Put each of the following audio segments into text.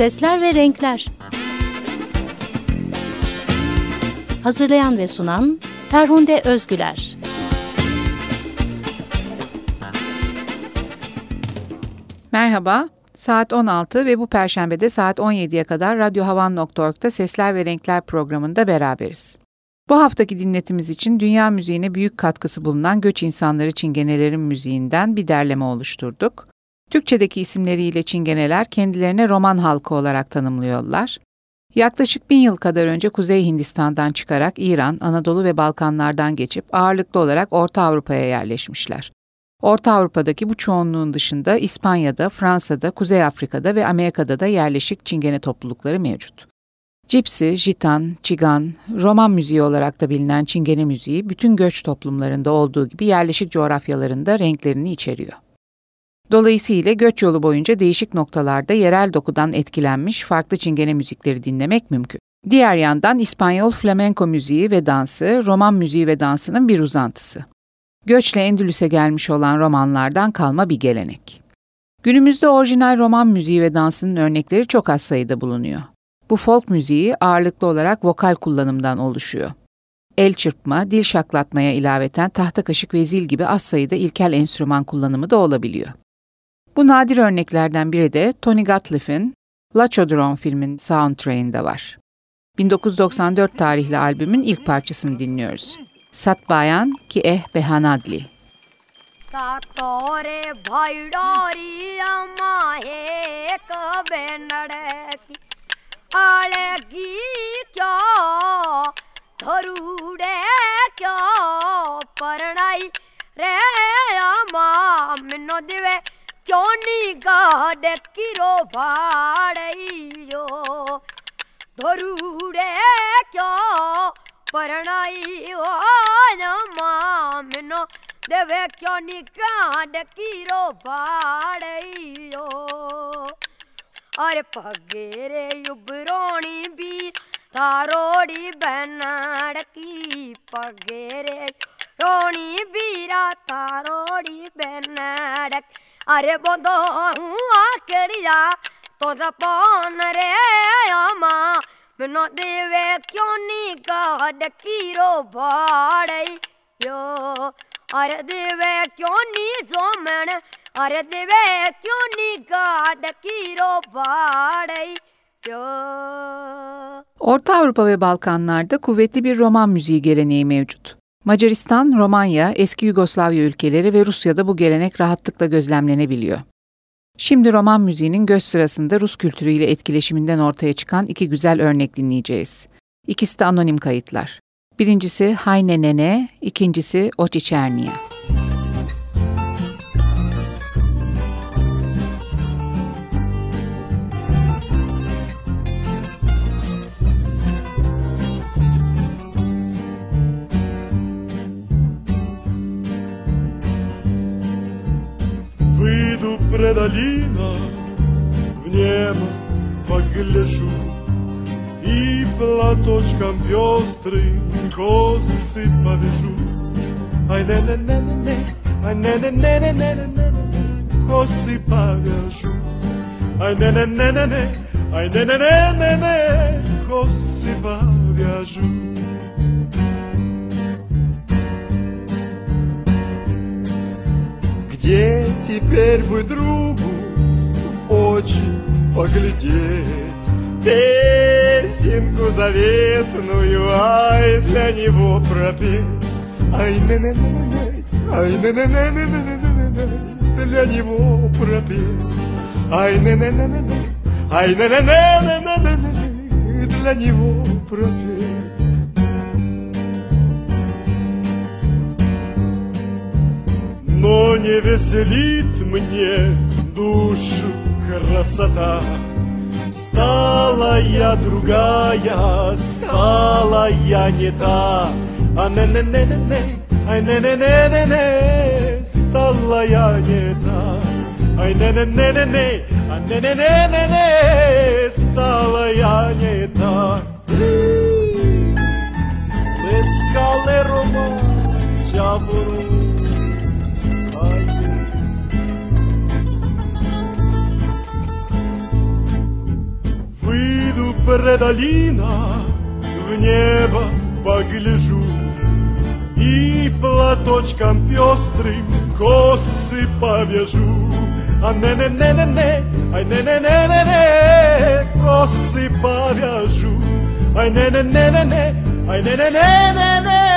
Sesler ve Renkler Hazırlayan ve sunan Ferhunde Özgüler Merhaba, saat 16 ve bu perşembede saat 17'ye kadar radyohavan.org'da Sesler ve Renkler programında beraberiz. Bu haftaki dinletimiz için dünya müziğine büyük katkısı bulunan göç insanları çingenelerin müziğinden bir derleme oluşturduk. Türkçedeki isimleriyle çingeneler kendilerine roman halkı olarak tanımlıyorlar. Yaklaşık bin yıl kadar önce Kuzey Hindistan'dan çıkarak İran, Anadolu ve Balkanlardan geçip ağırlıklı olarak Orta Avrupa'ya yerleşmişler. Orta Avrupa'daki bu çoğunluğun dışında İspanya'da, Fransa'da, Kuzey Afrika'da ve Amerika'da da yerleşik çingene toplulukları mevcut. Cipsi, Jitan, Çigan, Roman müziği olarak da bilinen çingene müziği bütün göç toplumlarında olduğu gibi yerleşik coğrafyalarında renklerini içeriyor. Dolayısıyla göç yolu boyunca değişik noktalarda yerel dokudan etkilenmiş farklı çingene müzikleri dinlemek mümkün. Diğer yandan İspanyol flamenco müziği ve dansı, Roman müziği ve dansının bir uzantısı. Göçle Endülüs'e gelmiş olan romanlardan kalma bir gelenek. Günümüzde orijinal roman müziği ve dansının örnekleri çok az sayıda bulunuyor. Bu folk müziği ağırlıklı olarak vokal kullanımdan oluşuyor. El çırpma, dil şaklatmaya ilaveten tahta kaşık ve zil gibi az sayıda ilkel enstrüman kullanımı da olabiliyor. Bu nadir örneklerden biri de Tony Gatliff'in La Chaudron filmin soundtrack'inde var. 1994 tarihli albümün ilk parçasını dinliyoruz. Sat Bayan ki eh behanadli. सातोरे भाई डोरिया माहे कबे नड़की आलेगी क्या धरूड़े क्या परणाई रे अमा मिनो दिवे ચોની ગાડે કિરો ભાડૈયો ધરુડે ક્યો પરણાઈ ઓ મામનો દેવે ક્યોની ગાડે કિરો ભાડૈયો અરે પગેરે યુબરોણી બીર તારોડી બેનાડકી પગેરે રોણી બીરા તારોડી બેનાડક अरे बोदो आकड़िया तो जपन रे आमा मनो देवे क्यों नी गाड कीरो भाड़ई यो अरे देवे क्यों नी सोमण अरे देवे क्यों नी गाड कीरो भाड़ई यो Orta Avrupa ve Balkanlarda kuvvetli bir roman müziği geleneği mevcut. Macaristan, Romanya, eski Yugoslavya ülkeleri ve Rusya'da bu gelenek rahatlıkla gözlemlenebiliyor. Şimdi roman müziğinin göz sırasında Rus kültürüyle etkileşiminden ortaya çıkan iki güzel örnek dinleyeceğiz. İkisi de anonim kayıtlar. Birincisi Hayne Nene, ikincisi Oçiçernia. Müzik предалина В небо погляжу И платочком пестрым косы повяжу Ай не не не не не Ай не не не не не не не Косы повяжу Ай не не не не не Ай не не не не не Косы повяжу Где теперь бы другу в очи поглядеть? Песенку заветную, ай, для него пропеть. Ай, на на на на на ай, на на на на на на на на для него пропеть. Ай, на на на на на ай, на на на на на на на для него пропеть. Но не веселит мне душу красота. Стала я другая, стала я не та. А не не не не не, ай не не не не не, стала я не та. Ай не не не не не, а не не не не не, стала я не та. Без рома, чабуру. Спре долина в небо погляжу. И платочком пестрым косы повяжу. А не-не-не-не-не, ай не-не-не-не-не Косы повяжу, ай не-не-не-не-не, ай не-не-не-не-не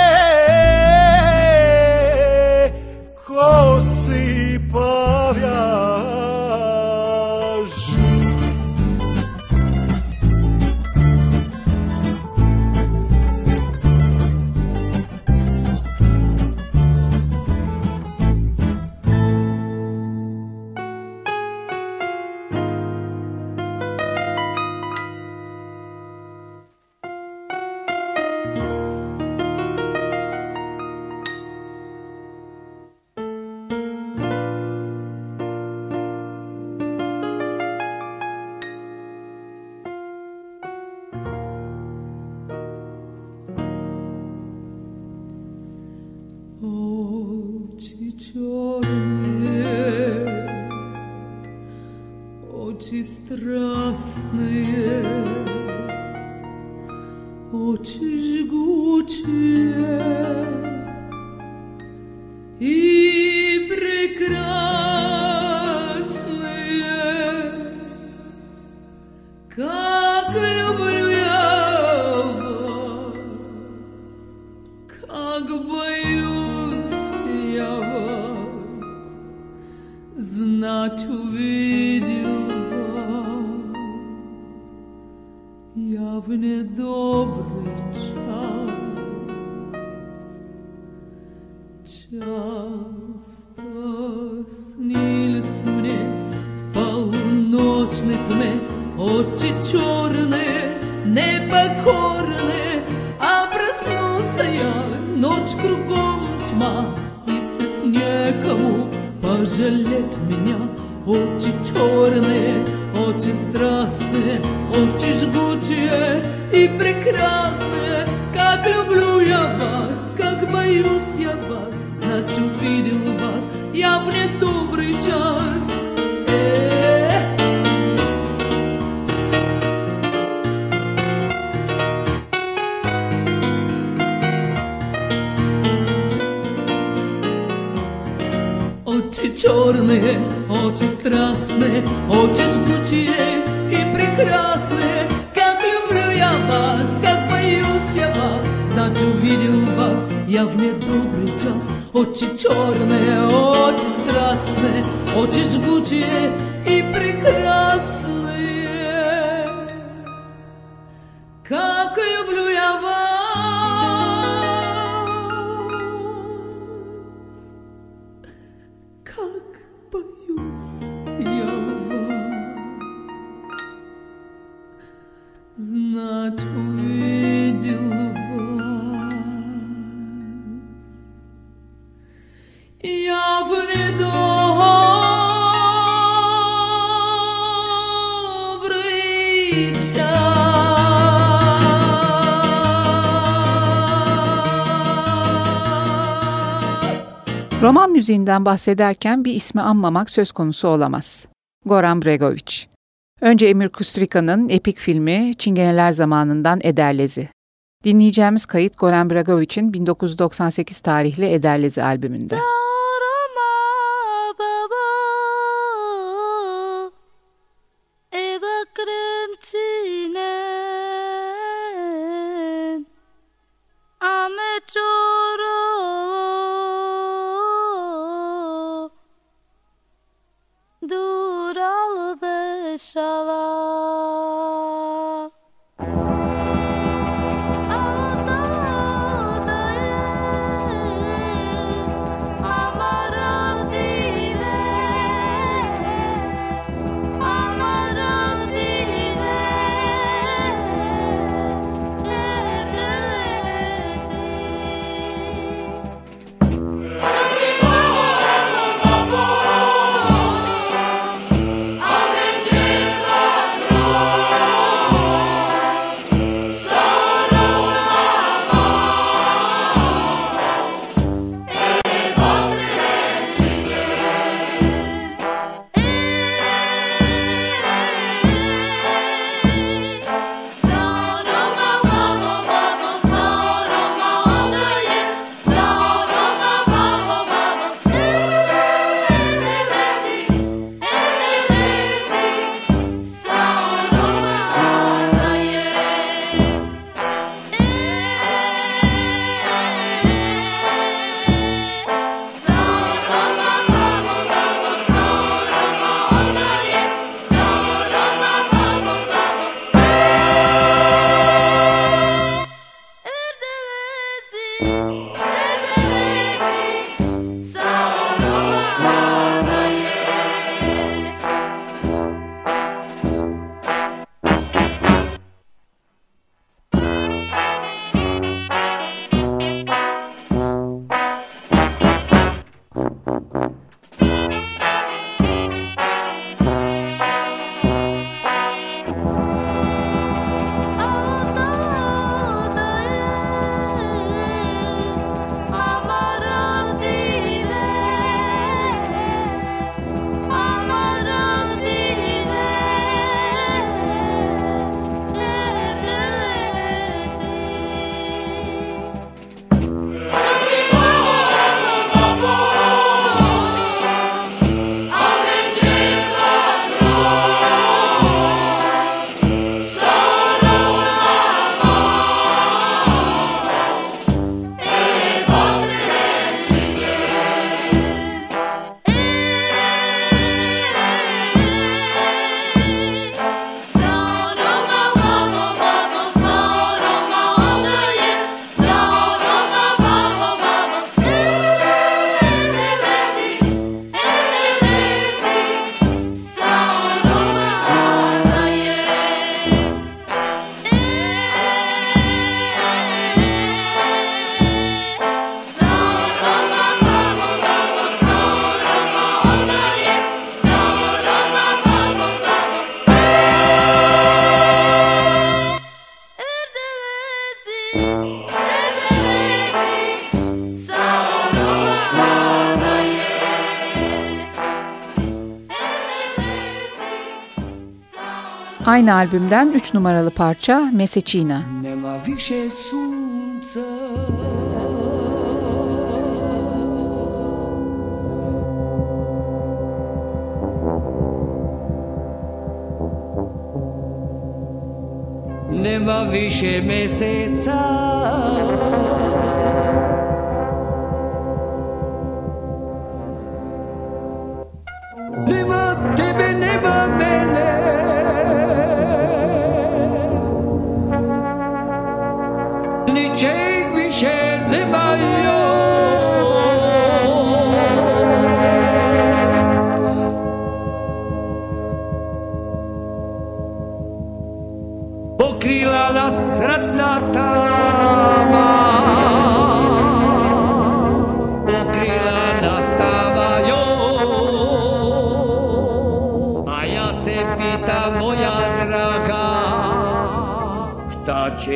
пожалеть меня. Очи черные, очи страстные, очи жгучие и прекрасные. Как люблю я вас, как боюсь я вас. Знать увидел вас я в недобрый час черные, очень страстные, очень жгучие и прекрасные. Как люблю я вас, как боюсь я вас, знать увидел вас я в недобрый час. Очень черные, очень страстные, очень жгучие и прекрасные. Как люблю я вас. Müziğinden bahsederken bir ismi anmamak söz konusu olamaz. Goran Bregovic. Önce Emir Kustrika'nın epik filmi Çingeneler Zamanından Ederlezi. Dinleyeceğimiz kayıt Goran Bregovic'in 1998 tarihli Ederlezi albümünde. Aynı albümden 3 numaralı parça Mesecina. Ne ma više sunca Nema više meseca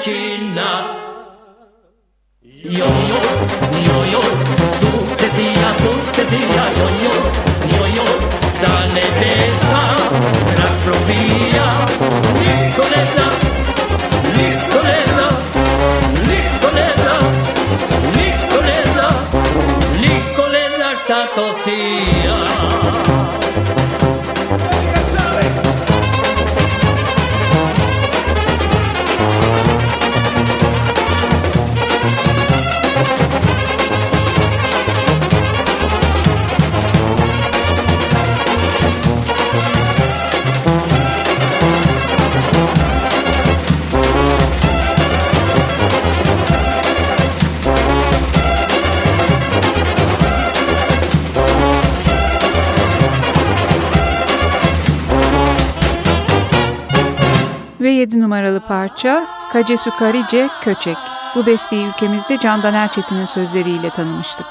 君7 numaralı parça Kacesu Karice Köçek. Bu besteyi ülkemizde Candan Erçetin'in sözleriyle tanımıştık.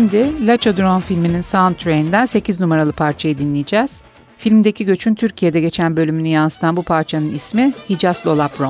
Şimdi La Chaudron filminin soundtrack'inden 8 numaralı parçayı dinleyeceğiz. Filmdeki göçün Türkiye'de geçen bölümünü yansıtan bu parçanın ismi Hicaz Dolap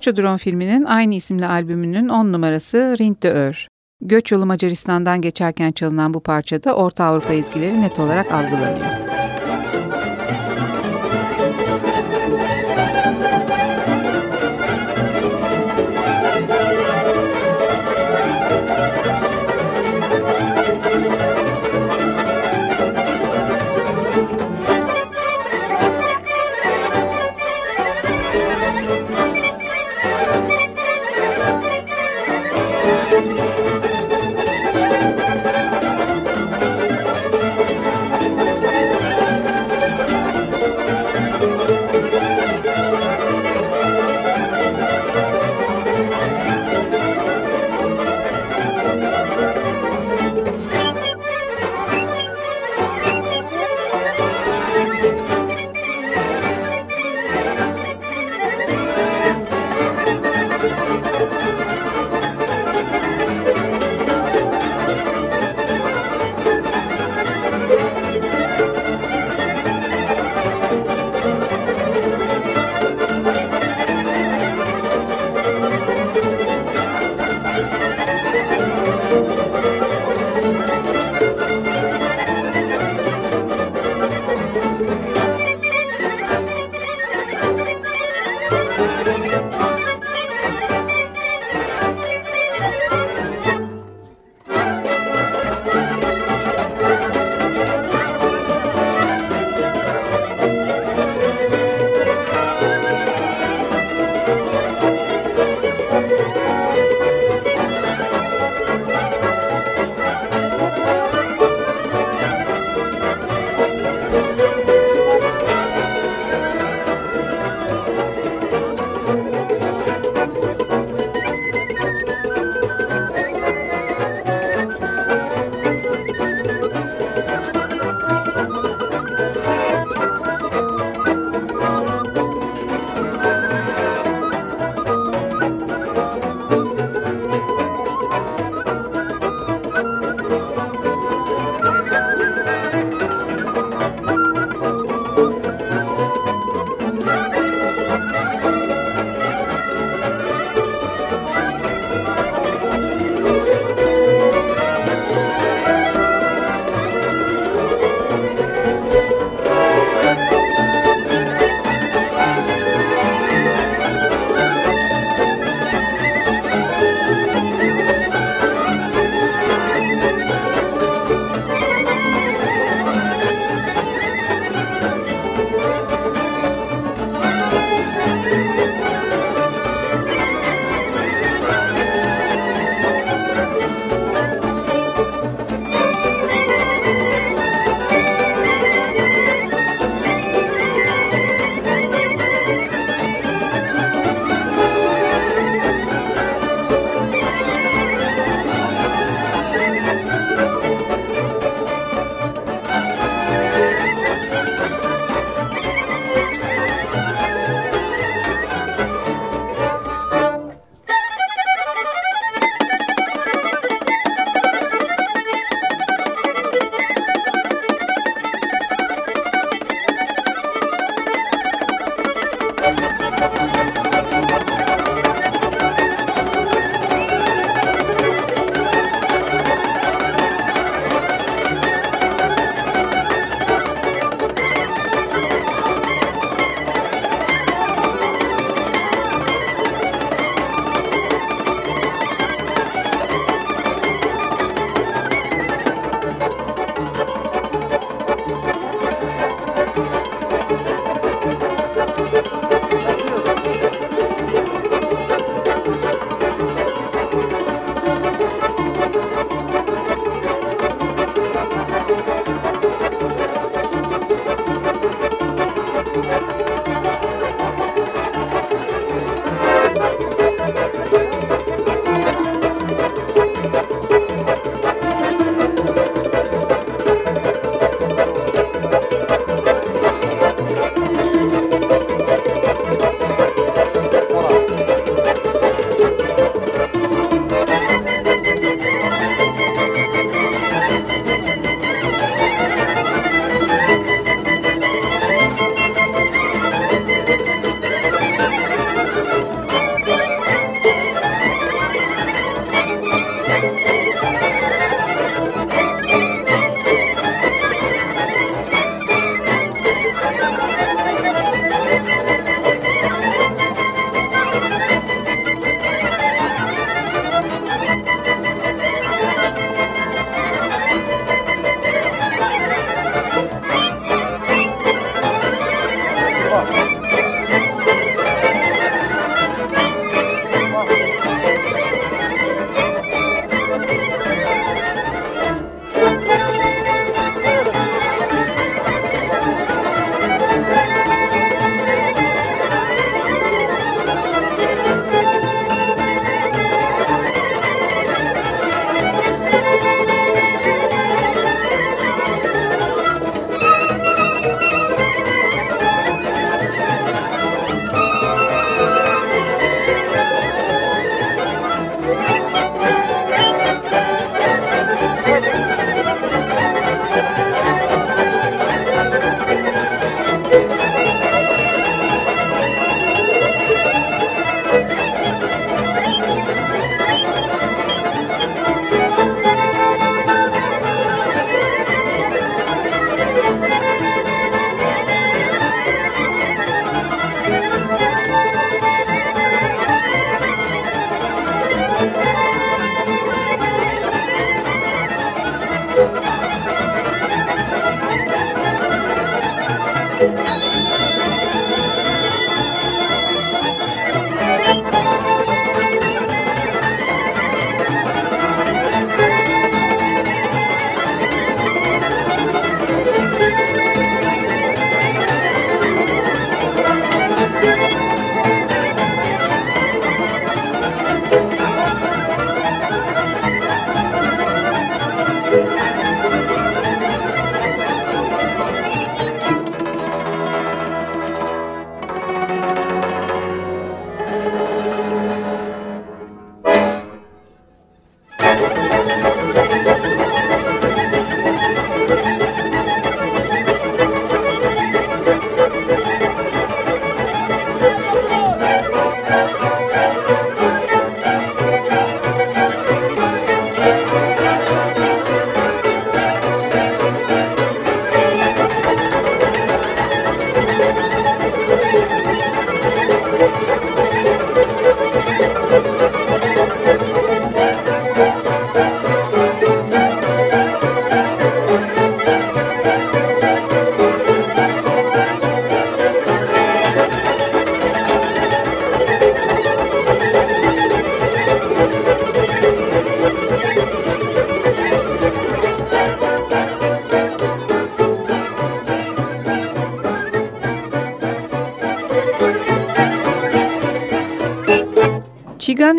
Chaudron filminin aynı isimli albümünün 10 numarası Rind de Ör. Göç yolu Macaristan'dan geçerken çalınan bu parçada Orta Avrupa ezgileri net olarak algılanıyor.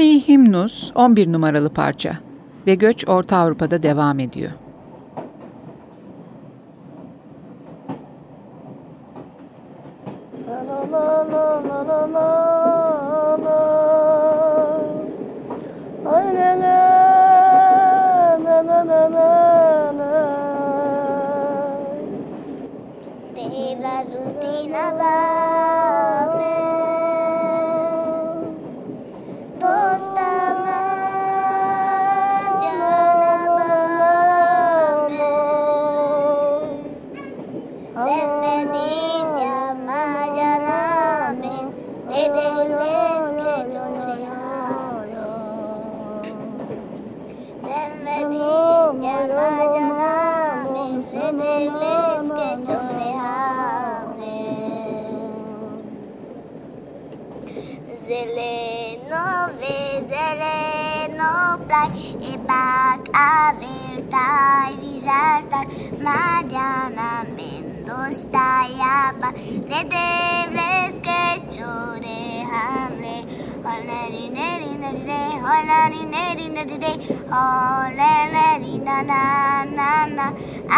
Romani Himnus 11 numaralı parça ve göç Orta Avrupa'da devam ediyor. la la la la la day. Oh, la la di na na na na.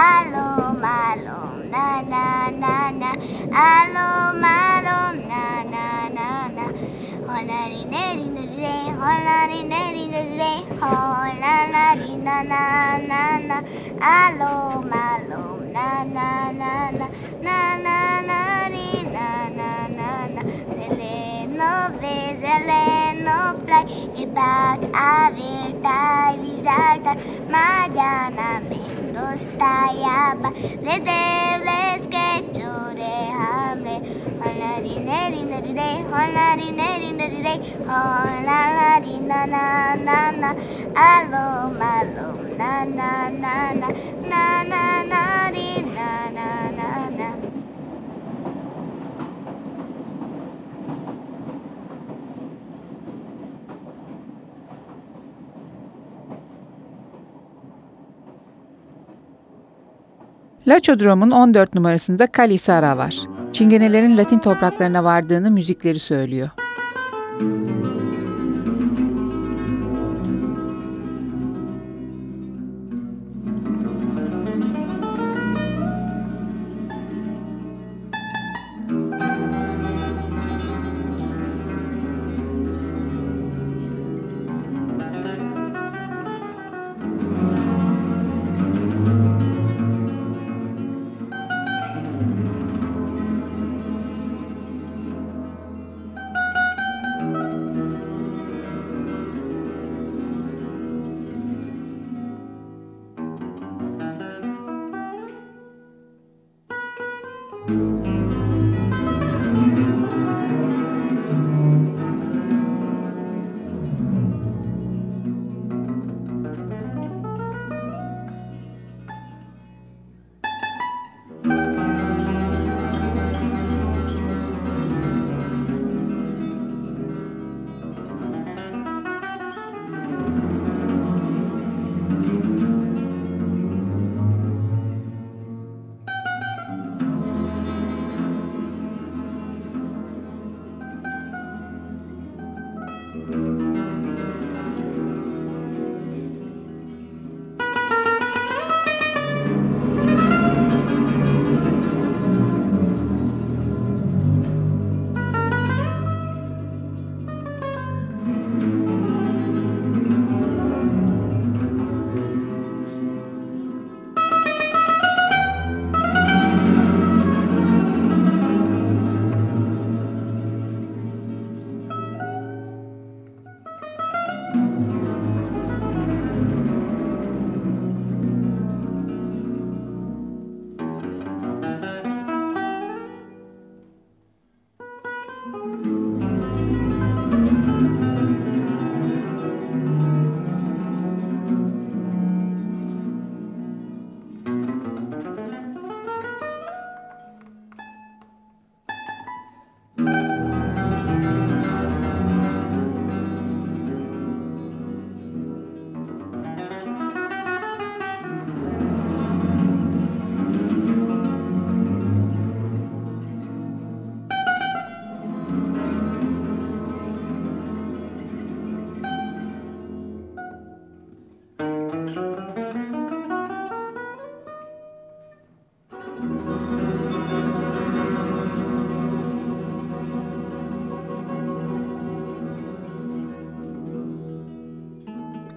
Alom, alom, na na na na. Alom, alom, na na na na. Oh, la di na di na day. Oh, la di na di na day. Oh, la la di na na na na. Alom, alom, na na na na. Na na na di na na na na. Eleno, ves, eleno, play it back, I will exalta, medianamente stajaba, le debles que chure hamle, hola rine rine rine, hola rine rine rine, hola la rina na na na, alom alom na na na na, na na na rine. Laçodrom'un 14 numarasında Kalisara var. Çingenelerin Latin topraklarına vardığını müzikleri söylüyor. Müzik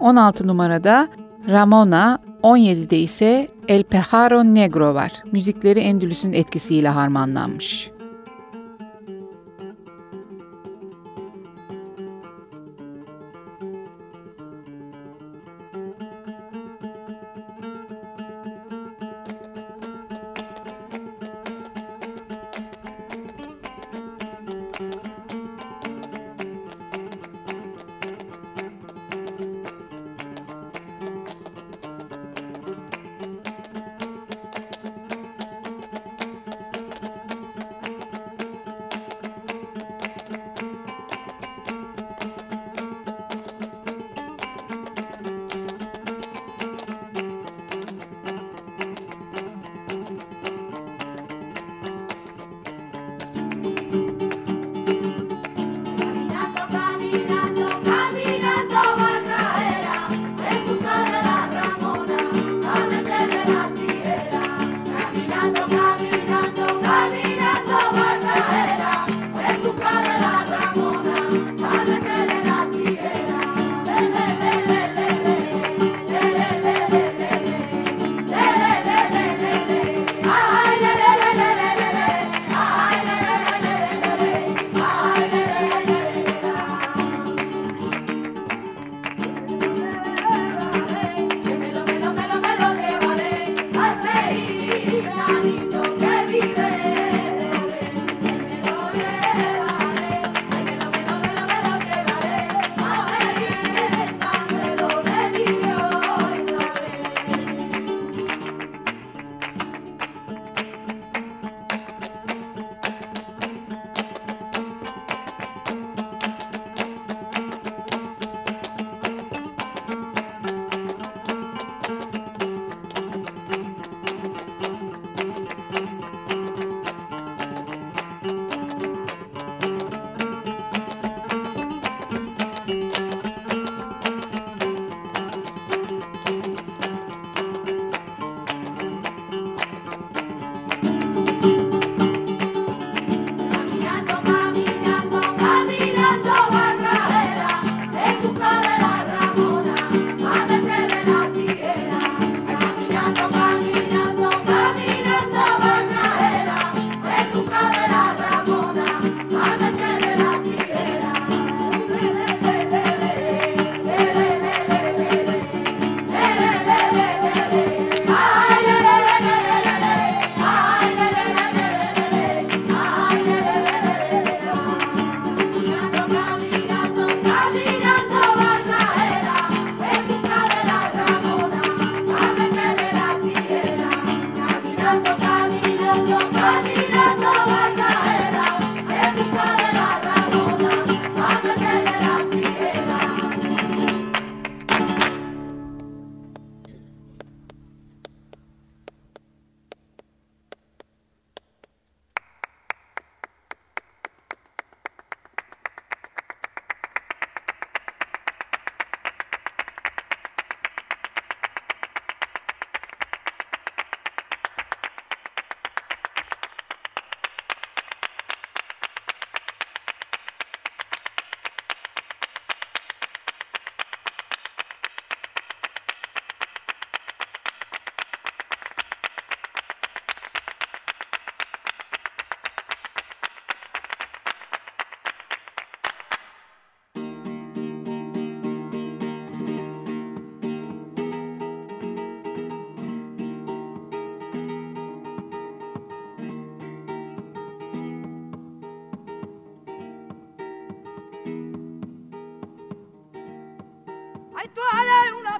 16 numarada Ramona, 17'de ise El Pejaro Negro var. Müzikleri Endülüs'ün etkisiyle harmanlanmış.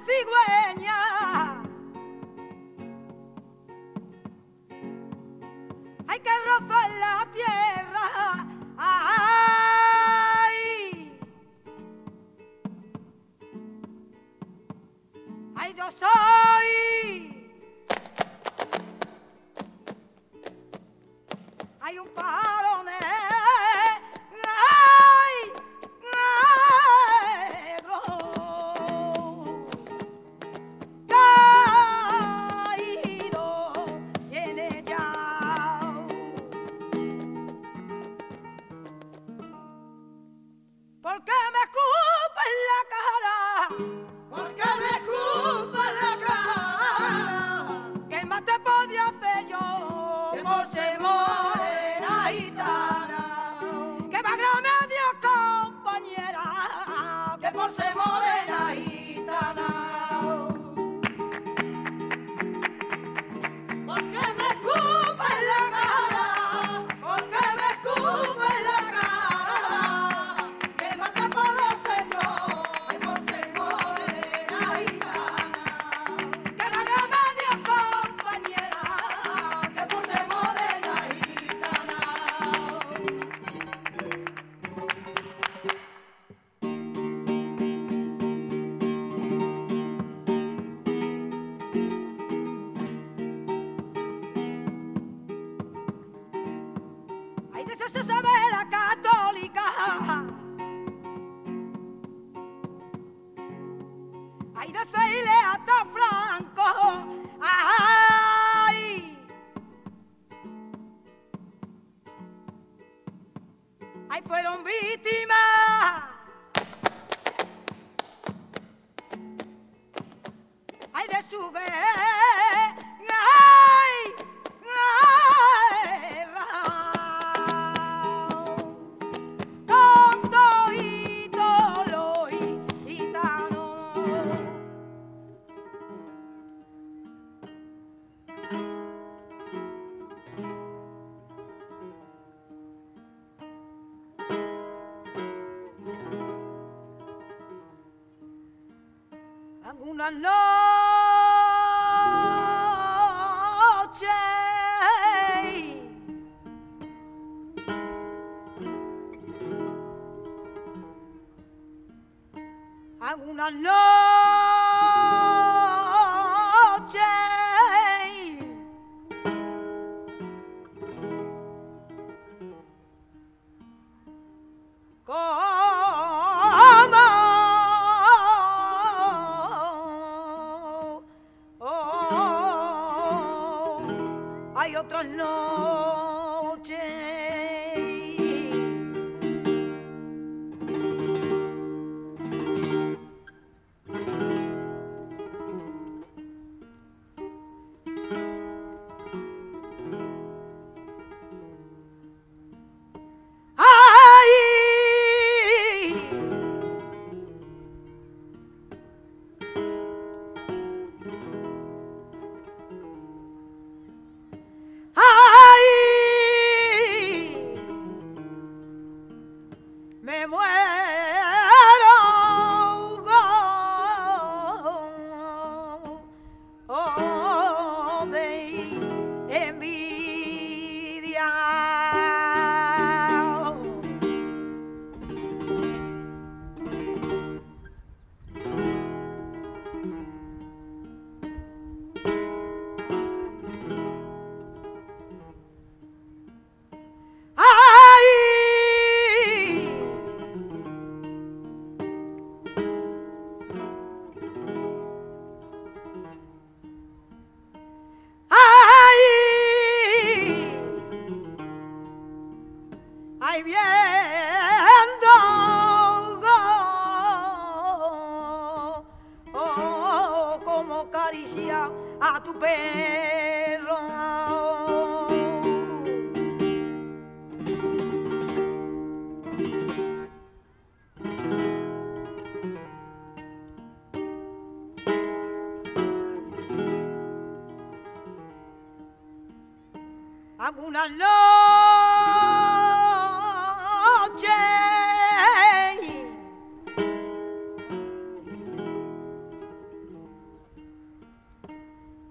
cigüeña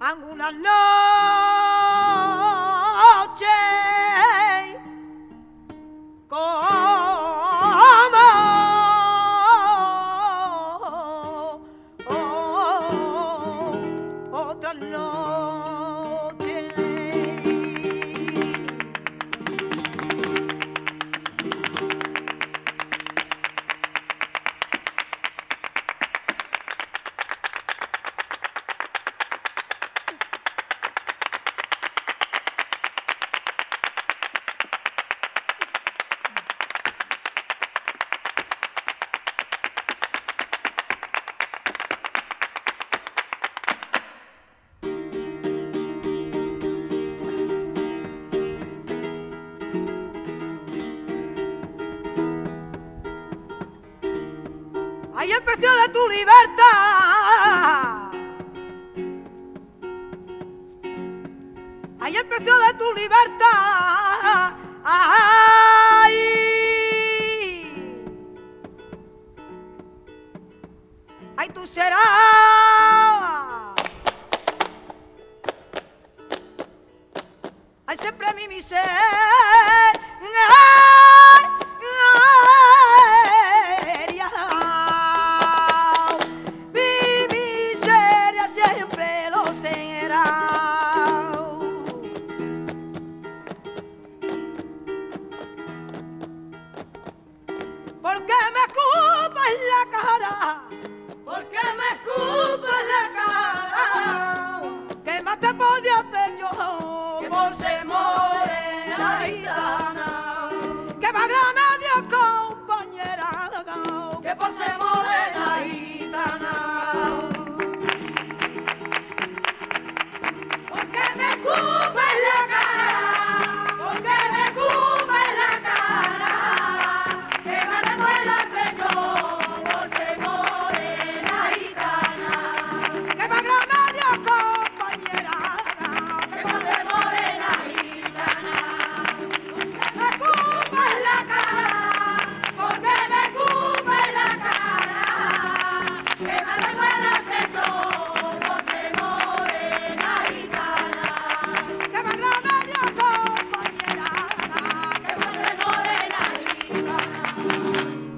I'm gonna love.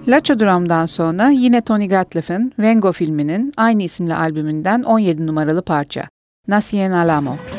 La Chodram'dan sonra yine Tony Gatliff'in Vengo filminin aynı isimli albümünden 17 numaralı parça Nascien Alamo. Alamo.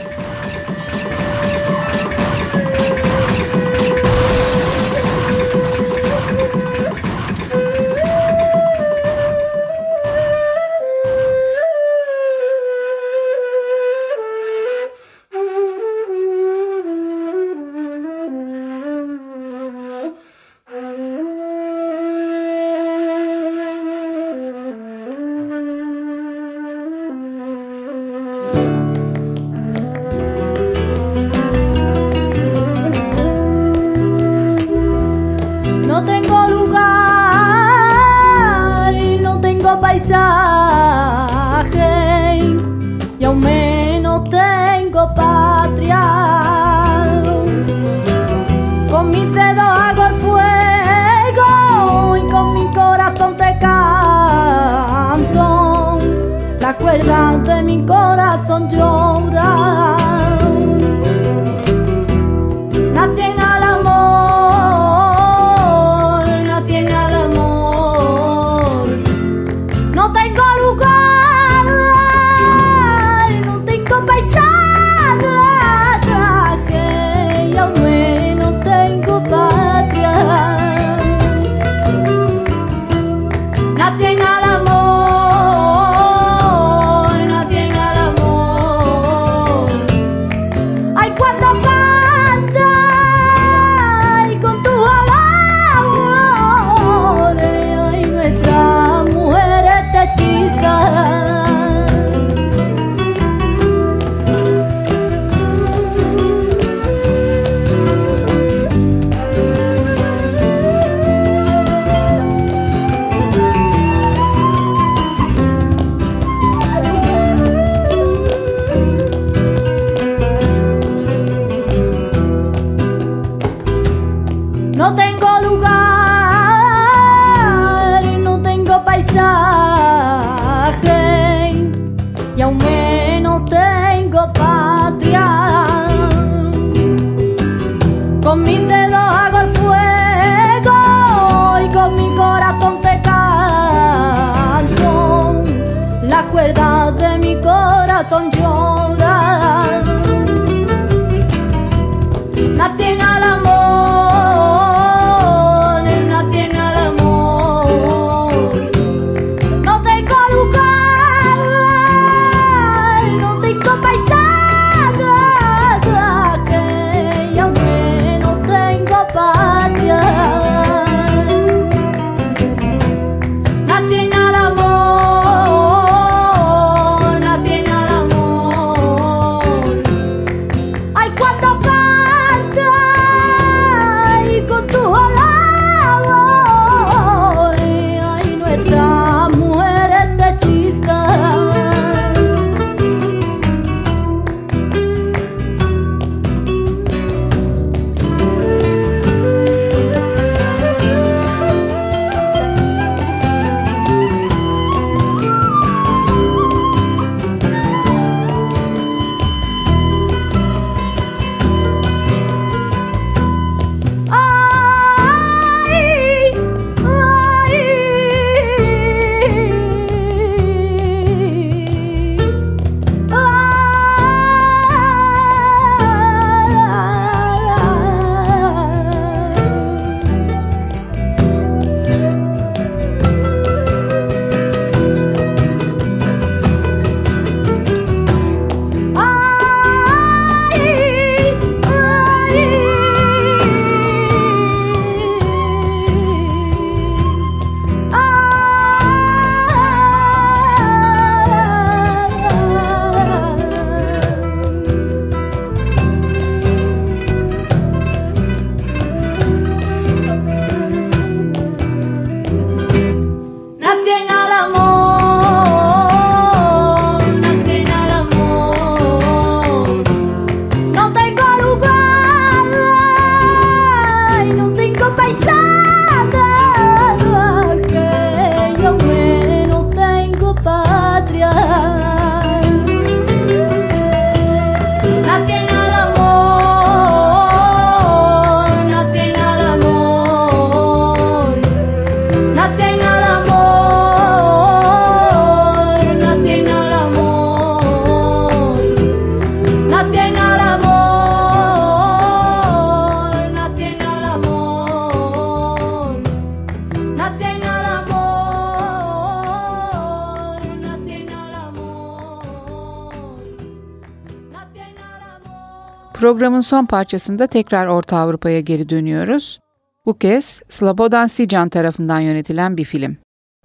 Programın son parçasında tekrar Orta Avrupa'ya geri dönüyoruz. Bu kez Slobodan Sican tarafından yönetilen bir film.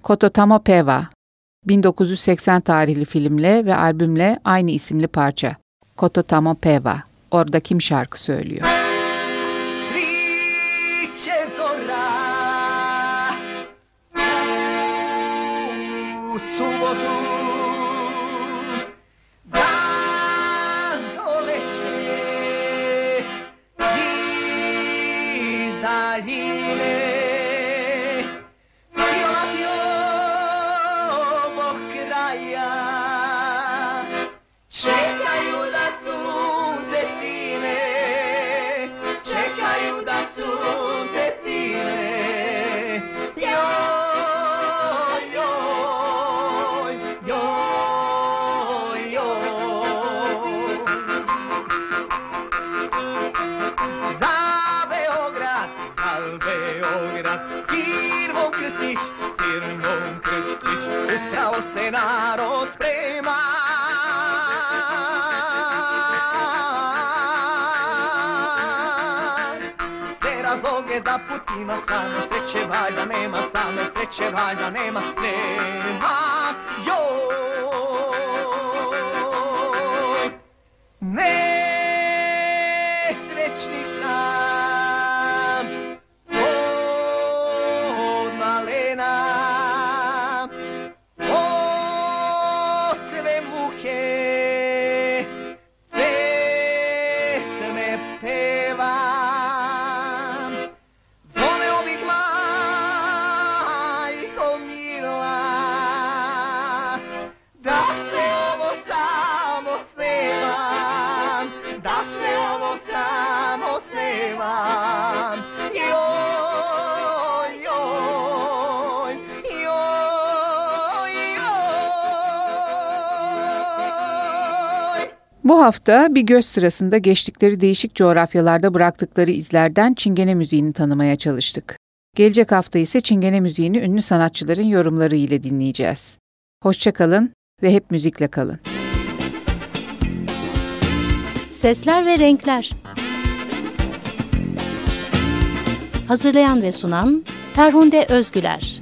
Kototamo Peva, 1980 tarihli filmle ve albümle aynı isimli parça. Kototamo Peva. Orada kim şarkı söylüyor? allí. Razloge za Putina samo sreće valjda nema Samo sreće valjda nema, nema. Joj hafta bir göz sırasında geçtikleri değişik coğrafyalarda bıraktıkları izlerden Çingene müziğini tanımaya çalıştık. Gelecek hafta ise Çingene müziğini ünlü sanatçıların yorumları ile dinleyeceğiz. Hoşçakalın ve hep müzikle kalın. Sesler ve Renkler Hazırlayan ve sunan Ferhunde Özgüler